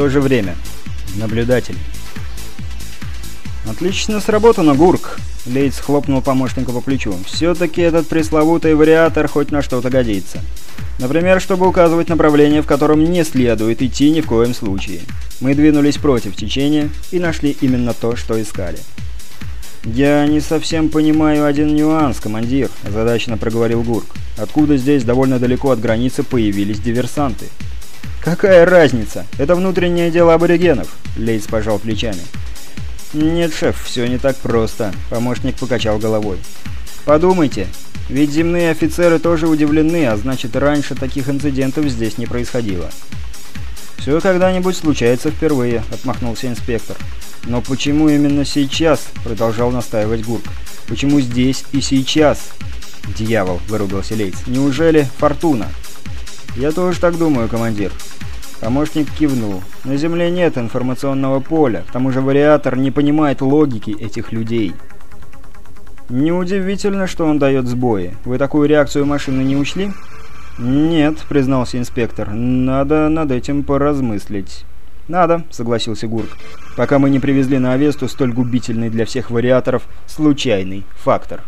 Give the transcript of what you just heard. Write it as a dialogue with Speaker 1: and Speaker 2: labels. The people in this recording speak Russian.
Speaker 1: то же время наблюдатель. «Отлично сработано, Гурк!» Лейтс хлопнул помощника по плечу. «Все-таки этот пресловутый вариатор хоть на что-то годится. Например, чтобы указывать направление, в котором не следует идти ни в коем случае. Мы двинулись против течения и нашли именно то, что искали». «Я не совсем понимаю один нюанс, командир», – озадаченно проговорил Гурк. «Откуда здесь довольно далеко от границы появились диверсанты?» «Какая разница? Это внутреннее дело аборигенов», – Лейтс пожал плечами. «Нет, шеф, все не так просто», — помощник покачал головой. «Подумайте, ведь земные офицеры тоже удивлены, а значит, раньше таких инцидентов здесь не происходило». «Все когда-нибудь случается впервые», — отмахнулся инспектор. «Но почему именно сейчас?» — продолжал настаивать Гурк. «Почему здесь и сейчас?» «Дьявол!» — выругался Лейц. «Неужели фортуна?» «Я тоже так думаю, командир. Помощник кивнул. На Земле нет информационного поля, к тому же вариатор не понимает логики этих людей. Неудивительно, что он дает сбои. Вы такую реакцию машины не учли? Нет, признался инспектор. Надо над этим поразмыслить. «Надо», — согласился Гурк, — «пока мы не привезли на Авесту столь губительный для всех вариаторов случайный фактор».